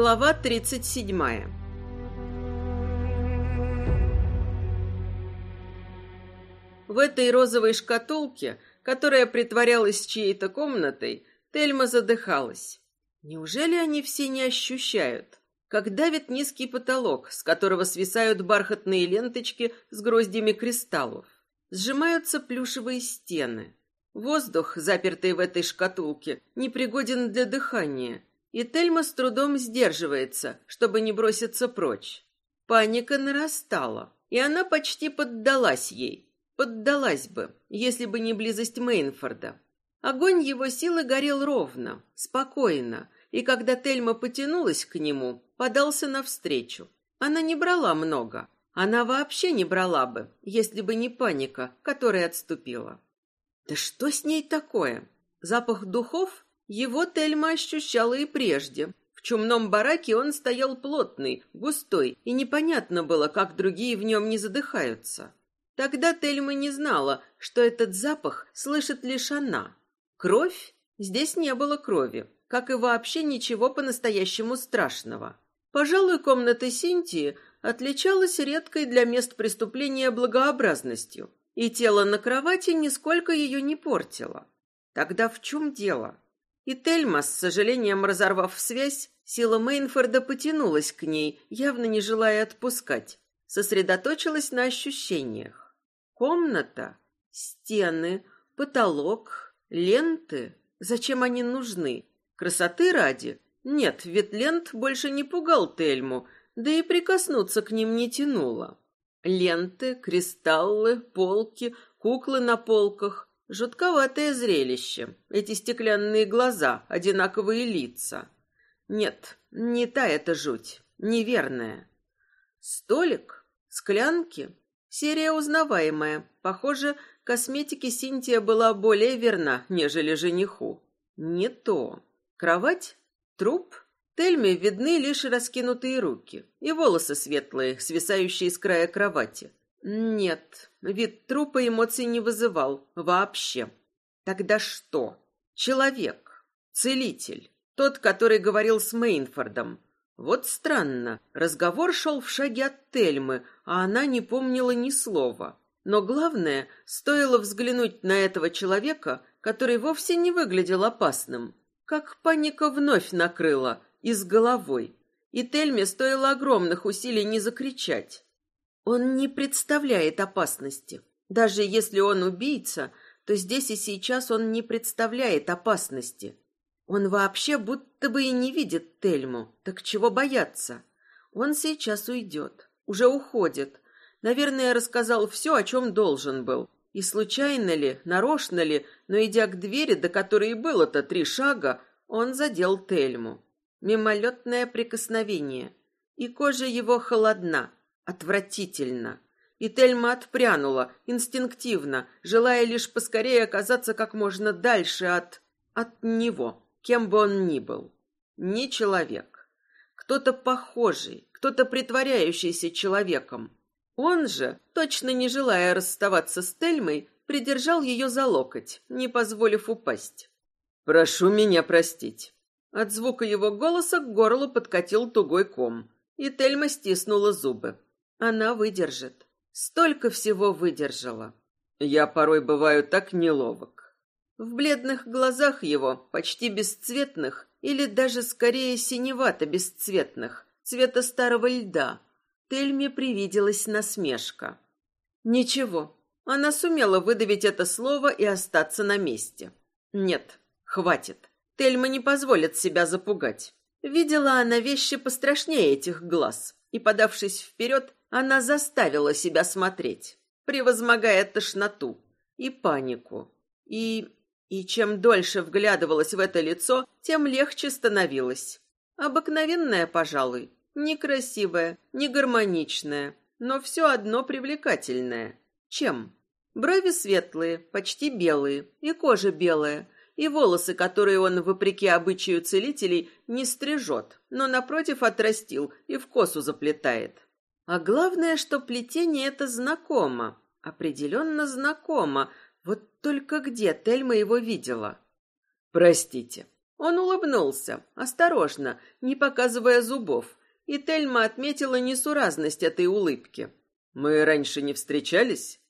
Глава 37. В этой розовой шкатулке, которая притворялась чьей-то комнатой, Тельма задыхалась. Неужели они все не ощущают, как давит низкий потолок, с которого свисают бархатные ленточки с гроздями кристаллов? Сжимаются плюшевые стены. Воздух, запертый в этой шкатулке, непригоден для дыхания, и Тельма с трудом сдерживается, чтобы не броситься прочь. Паника нарастала, и она почти поддалась ей. Поддалась бы, если бы не близость Мейнфорда. Огонь его силы горел ровно, спокойно, и когда Тельма потянулась к нему, подался навстречу. Она не брала много. Она вообще не брала бы, если бы не паника, которая отступила. Да что с ней такое? Запах духов его Тельма ощущала и прежде. В чумном бараке он стоял плотный, густой, и непонятно было, как другие в нем не задыхаются. Тогда Тельма не знала, что этот запах слышит лишь она. Кровь? Здесь не было крови, как и вообще ничего по-настоящему страшного. Пожалуй, комната Синтии отличалась редкой для мест преступления благообразностью, и тело на кровати нисколько ее не портило. Тогда в чем дело? И Тельма, с сожалением разорвав связь, сила Мейнфорда потянулась к ней, явно не желая отпускать. Сосредоточилась на ощущениях. Комната, стены, потолок, ленты. Зачем они нужны? Красоты ради? Нет, ведь лент больше не пугал Тельму, да и прикоснуться к ним не тянуло. Ленты, кристаллы, полки, куклы на полках. Жутковатое зрелище. Эти стеклянные глаза, одинаковые лица. Нет, не та эта жуть. Неверная. Столик? Склянки? Серия узнаваемая. Похоже, косметике Синтия была более верна, нежели жениху. Не то. Кровать? Труп? Тельме видны лишь раскинутые руки и волосы светлые, свисающие с края кровати. Нет, вид трупа эмоций не вызывал вообще. Тогда что? Человек, целитель, тот, который говорил с Мейнфордом. Вот странно, разговор шел в шаге от Тельмы, а она не помнила ни слова. Но главное, стоило взглянуть на этого человека, который вовсе не выглядел опасным. Как паника вновь накрыла, и с головой. И Тельме стоило огромных усилий не закричать. Он не представляет опасности. Даже если он убийца, то здесь и сейчас он не представляет опасности. Он вообще будто бы и не видит Тельму. Так чего бояться? Он сейчас уйдет. Уже уходит. Наверное, рассказал все, о чем должен был. И случайно ли, нарочно ли, но идя к двери, до которой было-то три шага, он задел Тельму. Мимолетное прикосновение. И кожа его холодна, Отвратительно. И Тельма отпрянула, инстинктивно, желая лишь поскорее оказаться как можно дальше от... от него, кем бы он ни был. Не человек. Кто-то похожий, кто-то притворяющийся человеком. Он же, точно не желая расставаться с Тельмой, придержал ее за локоть, не позволив упасть. «Прошу меня простить». От звука его голоса к горлу подкатил тугой ком, и Тельма стиснула зубы. Она выдержит. Столько всего выдержала. Я порой бываю так неловок. В бледных глазах его, почти бесцветных, или даже скорее синевато-бесцветных, цвета старого льда, Тельме привиделась насмешка. Ничего, она сумела выдавить это слово и остаться на месте. Нет, хватит. Тельма не позволит себя запугать. Видела она вещи пострашнее этих глаз, и, подавшись вперед, она заставила себя смотреть, превозмогая тошноту и панику. И... и чем дольше вглядывалась в это лицо, тем легче становилось. Обыкновенное, пожалуй, некрасивое, не гармоничное, но все одно привлекательное. Чем? Брови светлые, почти белые, и кожа белая, и волосы, которые он, вопреки обычаю целителей, не стрижет, но напротив отрастил и в косу заплетает. А главное, что плетение это знакомо. Определенно знакомо. Вот только где Тельма его видела? Простите. Он улыбнулся, осторожно, не показывая зубов, и Тельма отметила несуразность этой улыбки. «Мы раньше не встречались?»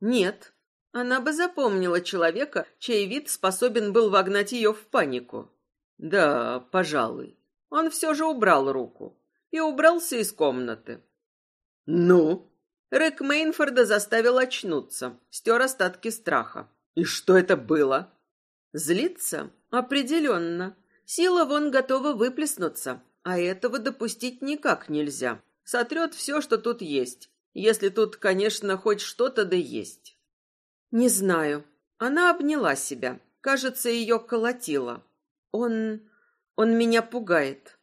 «Нет». Она бы запомнила человека, чей вид способен был вогнать ее в панику. «Да, пожалуй». Он все же убрал руку и убрался из комнаты. «Ну?» Рэк Мейнфорда заставил очнуться, стер остатки страха. «И что это было?» «Злиться? Определенно. Сила вон готова выплеснуться, а этого допустить никак нельзя. Сотрет все, что тут есть. Если тут, конечно, хоть что-то да есть». «Не знаю». Она обняла себя. Кажется, ее колотило. «Он... он меня пугает».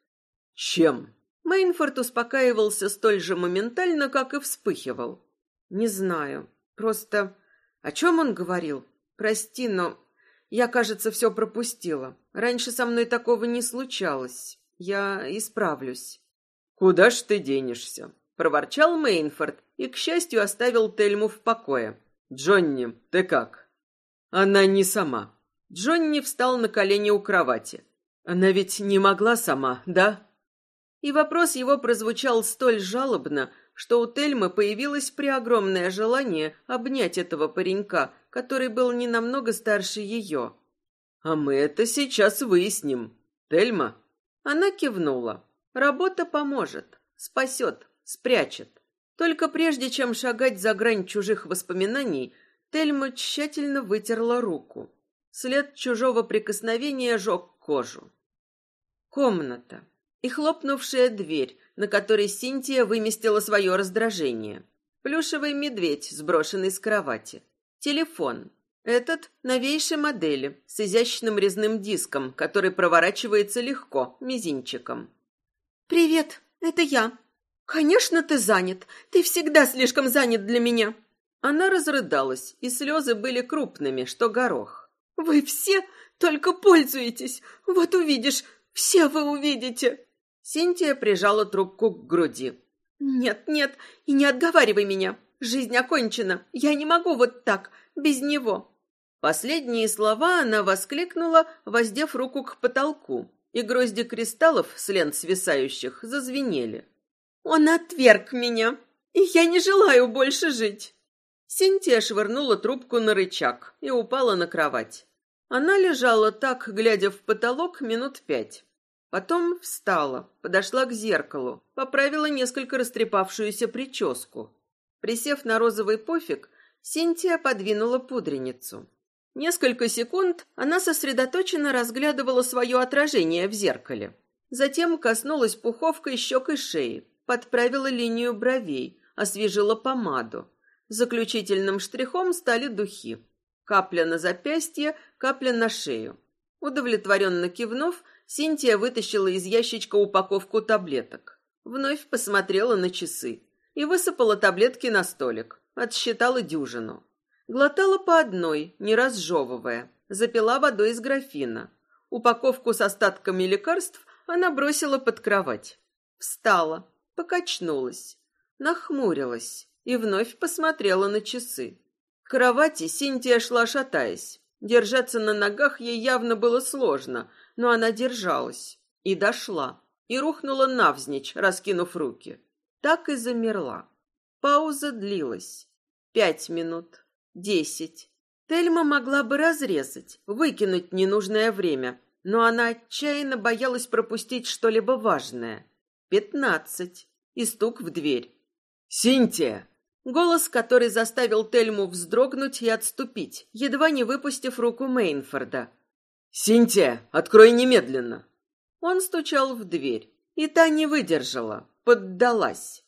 «Чем?» Мейнфорд успокаивался столь же моментально, как и вспыхивал. «Не знаю. Просто... О чем он говорил? Прости, но я, кажется, все пропустила. Раньше со мной такого не случалось. Я исправлюсь». «Куда ж ты денешься?» — проворчал Мейнфорд и, к счастью, оставил Тельму в покое. «Джонни, ты как?» «Она не сама». Джонни встал на колени у кровати. «Она ведь не могла сама, да?» И вопрос его прозвучал столь жалобно, что у Тельмы появилось преогромное желание обнять этого паренька, который был не намного старше ее. «А мы это сейчас выясним. Тельма?» Она кивнула. «Работа поможет, спасет, спрячет». Только прежде чем шагать за грань чужих воспоминаний, Тельма тщательно вытерла руку. След чужого прикосновения жег кожу. Комната и хлопнувшая дверь, на которой Синтия выместила свое раздражение. Плюшевый медведь, сброшенный с кровати. Телефон. Этот новейшей модели, с изящным резным диском, который проворачивается легко, мизинчиком. «Привет, это я. Конечно, ты занят. Ты всегда слишком занят для меня». Она разрыдалась, и слезы были крупными, что горох. «Вы все только пользуетесь. Вот увидишь, все вы увидите. Синтия прижала трубку к груди. «Нет, нет, и не отговаривай меня. Жизнь окончена. Я не могу вот так, без него». Последние слова она воскликнула, воздев руку к потолку, и грозди кристаллов с лент свисающих зазвенели. «Он отверг меня, и я не желаю больше жить». Синтия швырнула трубку на рычаг и упала на кровать. Она лежала так, глядя в потолок, минут пять. Потом встала, подошла к зеркалу, поправила несколько растрепавшуюся прическу. Присев на розовый пофиг, Синтия подвинула пудреницу. Несколько секунд она сосредоточенно разглядывала свое отражение в зеркале. Затем коснулась пуховкой щек и шеи, подправила линию бровей, освежила помаду. Заключительным штрихом стали духи. Капля на запястье, капля на шею. Удовлетворенно кивнув, Синтия вытащила из ящичка упаковку таблеток. Вновь посмотрела на часы и высыпала таблетки на столик. Отсчитала дюжину. Глотала по одной, не разжевывая. Запила водой из графина. Упаковку с остатками лекарств она бросила под кровать. Встала, покачнулась, нахмурилась и вновь посмотрела на часы. К кровати Синтия шла шатаясь. Держаться на ногах ей явно было сложно, но она держалась и дошла, и рухнула навзничь, раскинув руки. Так и замерла. Пауза длилась. Пять минут, десять. Тельма могла бы разрезать, выкинуть ненужное время, но она отчаянно боялась пропустить что-либо важное. Пятнадцать. И стук в дверь. «Синтия!» Голос, который заставил Тельму вздрогнуть и отступить, едва не выпустив руку Мейнфорда. «Синтия, открой немедленно!» Он стучал в дверь, и та не выдержала, поддалась.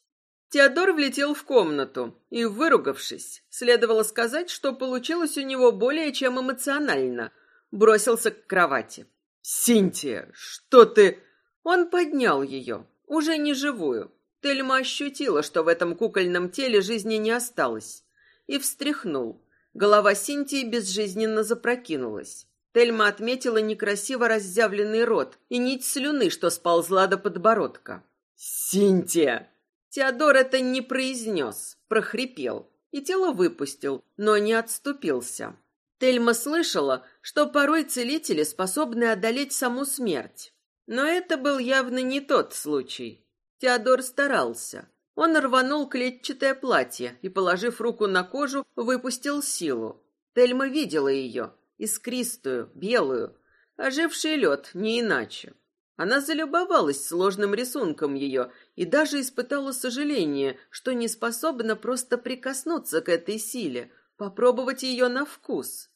Теодор влетел в комнату и, выругавшись, следовало сказать, что получилось у него более чем эмоционально, бросился к кровати. «Синтия, что ты...» Он поднял ее, уже не живую. Тельма ощутила, что в этом кукольном теле жизни не осталось, и встряхнул. Голова Синтии безжизненно запрокинулась. Тельма отметила некрасиво разъявленный рот и нить слюны, что сползла до подбородка. «Синтия!» Теодор это не произнес, прохрипел. И тело выпустил, но не отступился. Тельма слышала, что порой целители способны одолеть саму смерть. Но это был явно не тот случай. Теодор старался. Он рванул клетчатое платье и, положив руку на кожу, выпустил силу. Тельма видела ее, искристую, белую, оживший лед, не иначе. Она залюбовалась сложным рисунком ее и даже испытала сожаление, что не способна просто прикоснуться к этой силе, попробовать ее на вкус.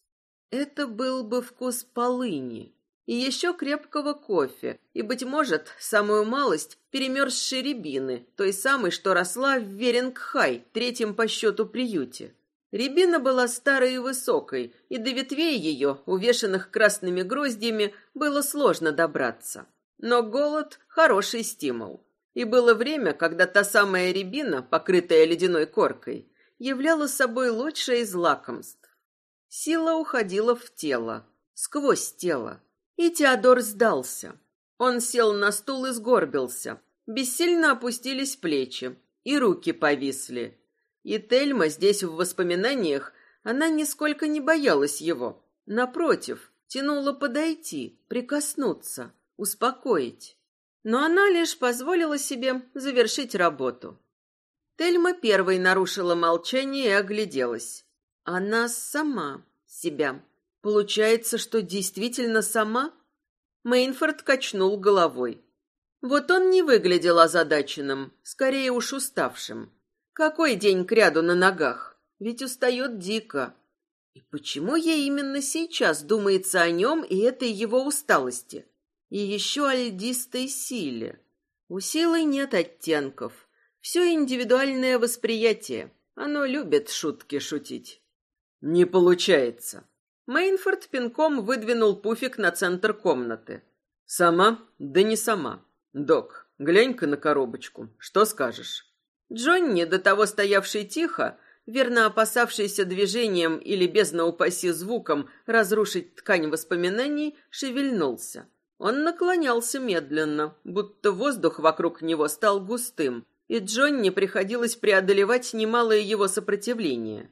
Это был бы вкус полыни и еще крепкого кофе, и, быть может, самую малость перемерзшей рябины, той самой, что росла в Верингхай, третьем по счету приюте. Рябина была старой и высокой, и до ветвей ее, увешанных красными гроздьями, было сложно добраться. Но голод – хороший стимул. И было время, когда та самая рябина, покрытая ледяной коркой, являла собой лучшее из лакомств. Сила уходила в тело, сквозь тело. И Теодор сдался. Он сел на стул и сгорбился. Бессильно опустились плечи, и руки повисли. И Тельма здесь в воспоминаниях, она нисколько не боялась его. Напротив, тянула подойти, прикоснуться – успокоить. Но она лишь позволила себе завершить работу. Тельма первой нарушила молчание и огляделась. Она сама себя. Получается, что действительно сама? Мейнфорд качнул головой. Вот он не выглядел озадаченным, скорее уж уставшим. Какой день кряду на ногах? Ведь устает дико. И почему ей именно сейчас думается о нем и этой его усталости? и еще о льдистой силе. У силы нет оттенков. Все индивидуальное восприятие. Оно любит шутки шутить. Не получается. Мейнфорд пинком выдвинул пуфик на центр комнаты. Сама? Да не сама. Док, глянь-ка на коробочку. Что скажешь? Джонни, до того стоявший тихо, верно опасавшийся движением или бездна упаси звуком разрушить ткань воспоминаний, шевельнулся. Он наклонялся медленно, будто воздух вокруг него стал густым, и Джонни приходилось преодолевать немалое его сопротивление.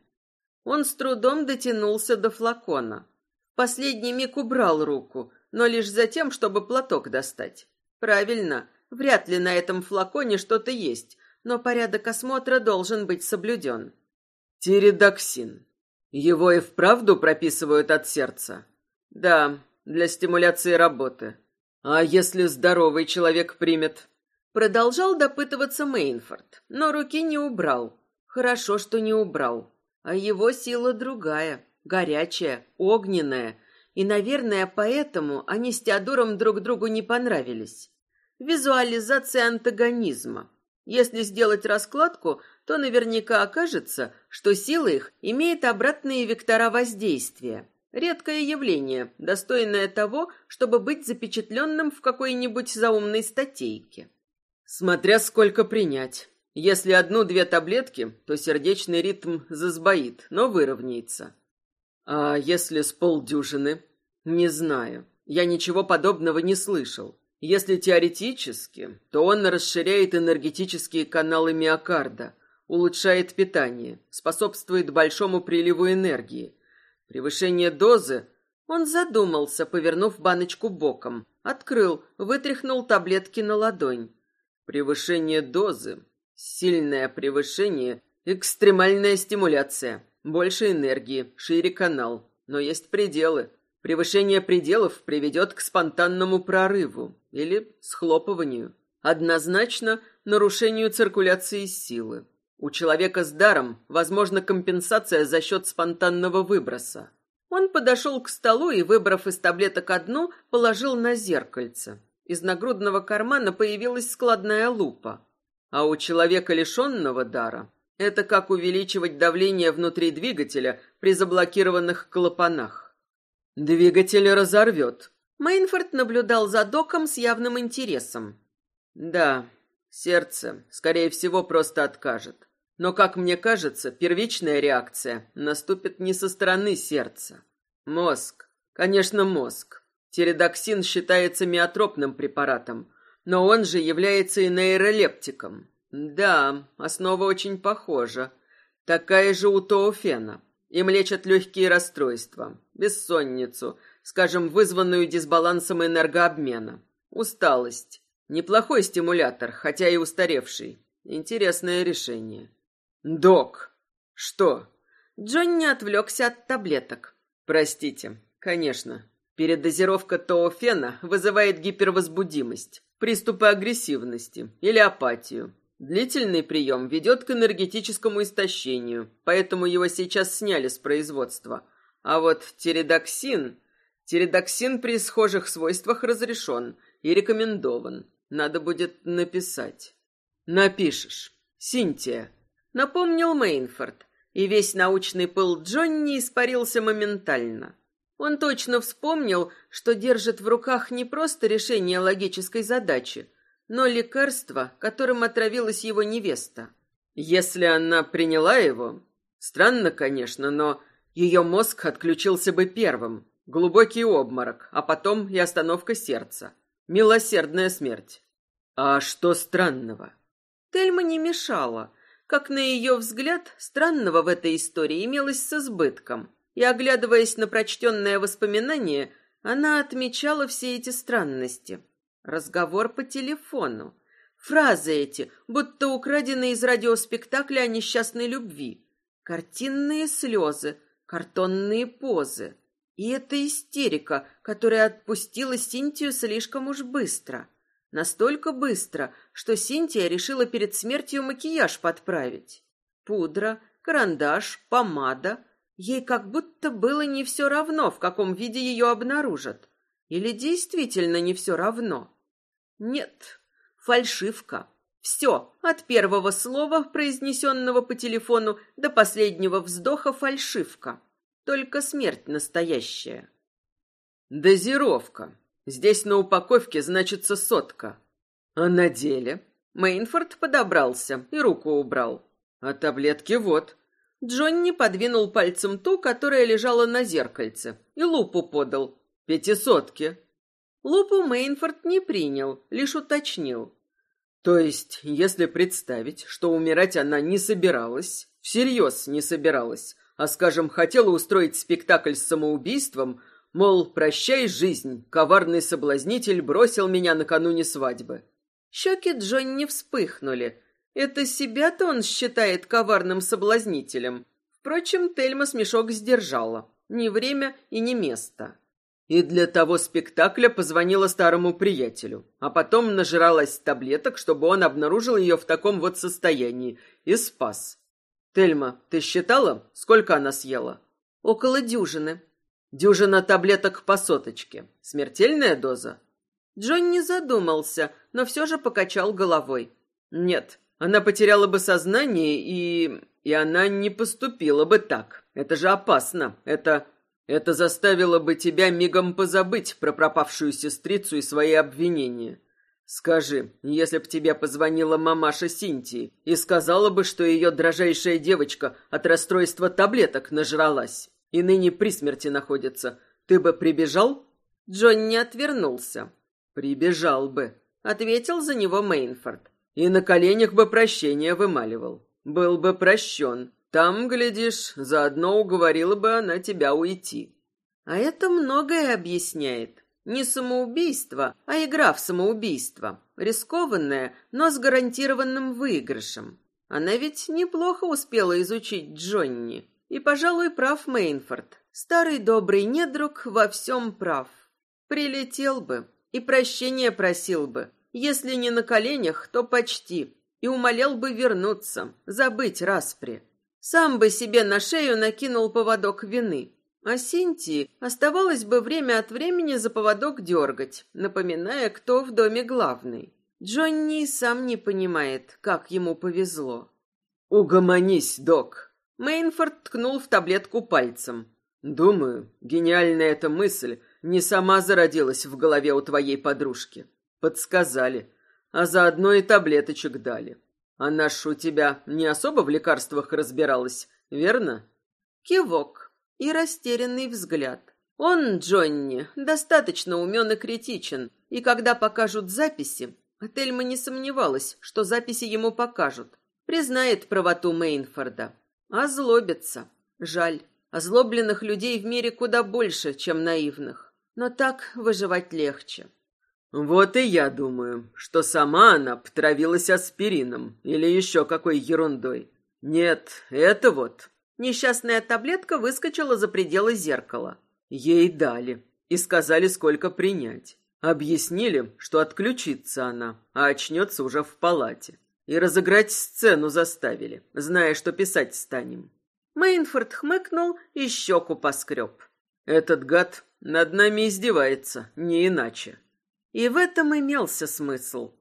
Он с трудом дотянулся до флакона. Последний миг убрал руку, но лишь за тем, чтобы платок достать. Правильно, вряд ли на этом флаконе что-то есть, но порядок осмотра должен быть соблюден. Тиридоксин. Его и вправду прописывают от сердца? Да, для стимуляции работы. А если здоровый человек примет? Продолжал допытываться Мейнфорд, но руки не убрал. Хорошо, что не убрал. А его сила другая, горячая, огненная. И, наверное, поэтому они с Теодором друг другу не понравились. Визуализация антагонизма. Если сделать раскладку, то наверняка окажется, что сила их имеет обратные вектора воздействия. Редкое явление, достойное того, чтобы быть запечатленным в какой-нибудь заумной статейке. Смотря сколько принять. Если одну-две таблетки, то сердечный ритм засбоит, но выровняется. А если с полдюжины? Не знаю. Я ничего подобного не слышал. Если теоретически, то он расширяет энергетические каналы миокарда, улучшает питание, способствует большому приливу энергии, Превышение дозы. Он задумался, повернув баночку боком. Открыл, вытряхнул таблетки на ладонь. Превышение дозы. Сильное превышение. Экстремальная стимуляция. Больше энергии, шире канал. Но есть пределы. Превышение пределов приведет к спонтанному прорыву или схлопыванию. Однозначно нарушению циркуляции силы. У человека с даром возможна компенсация за счет спонтанного выброса. Он подошел к столу и, выбрав из таблеток одну, положил на зеркальце. Из нагрудного кармана появилась складная лупа. А у человека, лишенного дара, это как увеличивать давление внутри двигателя при заблокированных клапанах. Двигатель разорвет. Мейнфорд наблюдал за доком с явным интересом. Да, сердце, скорее всего, просто откажет. Но, как мне кажется, первичная реакция наступит не со стороны сердца. Мозг. Конечно, мозг. Тиридоксин считается миотропным препаратом, но он же является и нейролептиком. Да, основа очень похожа. Такая же у тоофена. Им лечат легкие расстройства, бессонницу, скажем, вызванную дисбалансом энергообмена, усталость. Неплохой стимулятор, хотя и устаревший. Интересное решение. Док. Что? Джонни отвлекся от таблеток. Простите. Конечно. Передозировка тоофена вызывает гипервозбудимость, приступы агрессивности или апатию. Длительный прием ведет к энергетическому истощению, поэтому его сейчас сняли с производства. А вот тиридоксин... Тиридоксин при схожих свойствах разрешен и рекомендован. Надо будет написать. Напишешь. Синтия. Напомнил Мейнфорд, и весь научный пыл Джонни испарился моментально. Он точно вспомнил, что держит в руках не просто решение логической задачи, но лекарство, которым отравилась его невеста. Если она приняла его, странно, конечно, но ее мозг отключился бы первым. Глубокий обморок, а потом и остановка сердца. Милосердная смерть. А что странного? Тельма не мешала. Как на ее взгляд, странного в этой истории имелось с избытком. И, оглядываясь на прочтенное воспоминание, она отмечала все эти странности. Разговор по телефону. Фразы эти, будто украденные из радиоспектакля о несчастной любви. Картинные слезы, картонные позы. И эта истерика, которая отпустила Синтию слишком уж быстро. Настолько быстро, что Синтия решила перед смертью макияж подправить. Пудра, карандаш, помада. Ей как будто было не все равно, в каком виде ее обнаружат. Или действительно не все равно? Нет, фальшивка. Все, от первого слова, произнесенного по телефону, до последнего вздоха фальшивка. Только смерть настоящая. Дозировка. Здесь на упаковке значится сотка. А на деле? Мейнфорд подобрался и руку убрал. А таблетки вот. Джонни подвинул пальцем ту, которая лежала на зеркальце, и лупу подал. Пятисотки. Лупу Мейнфорд не принял, лишь уточнил. То есть, если представить, что умирать она не собиралась, всерьез не собиралась, а, скажем, хотела устроить спектакль с самоубийством, мол, прощай, жизнь, коварный соблазнитель бросил меня накануне свадьбы. Щеки Джонни вспыхнули. Это себя-то он считает коварным соблазнителем. Впрочем, Тельма смешок сдержала. Ни время и ни место. И для того спектакля позвонила старому приятелю, а потом нажралась таблеток, чтобы он обнаружил ее в таком вот состоянии, и спас. Тельма, ты считала, сколько она съела? Около дюжины. Дюжина таблеток по соточке. Смертельная доза? Джонни задумался, но все же покачал головой. Нет, она потеряла бы сознание и... и она не поступила бы так. Это же опасно. Это... Это заставило бы тебя мигом позабыть про пропавшую сестрицу и свои обвинения. Скажи, если б тебе позвонила мамаша Синтии и сказала бы, что ее дрожайшая девочка от расстройства таблеток нажралась и ныне при смерти находится, ты бы прибежал? Джон не отвернулся. Прибежал бы, ответил за него Мейнфорд. И на коленях бы прощения вымаливал. Был бы прощен. Там, глядишь, заодно уговорила бы она тебя уйти. А это многое объясняет. Не самоубийство, а игра в самоубийство. Рискованная, но с гарантированным выигрышем. Она ведь неплохо успела изучить Джонни. И, пожалуй, прав Мейнфорд. Старый добрый недруг во всем прав. Прилетел бы и прощения просил бы. Если не на коленях, то почти. И умолял бы вернуться, забыть распри. Сам бы себе на шею накинул поводок вины. А Синтии оставалось бы время от времени за поводок дергать, напоминая, кто в доме главный. Джонни сам не понимает, как ему повезло. «Угомонись, док!» Мейнфорд ткнул в таблетку пальцем. «Думаю, гениальная эта мысль не сама зародилась в голове у твоей подружки. Подсказали, а заодно и таблеточек дали. Она ж у тебя не особо в лекарствах разбиралась, верно?» Кивок и растерянный взгляд. Он, Джонни, достаточно умен и критичен, и когда покажут записи, Тельма не сомневалась, что записи ему покажут, признает правоту Мейнфорда. А злобится. Жаль. Озлобленных людей в мире куда больше, чем наивных. Но так выживать легче. Вот и я думаю, что сама она потравилась аспирином или еще какой ерундой. Нет, это вот. Несчастная таблетка выскочила за пределы зеркала. Ей дали и сказали, сколько принять. Объяснили, что отключится она, а очнется уже в палате. И разыграть сцену заставили, зная, что писать станем. Мейнфорд хмыкнул и щеку поскреб. Этот гад над нами издевается, не иначе. И в этом имелся смысл.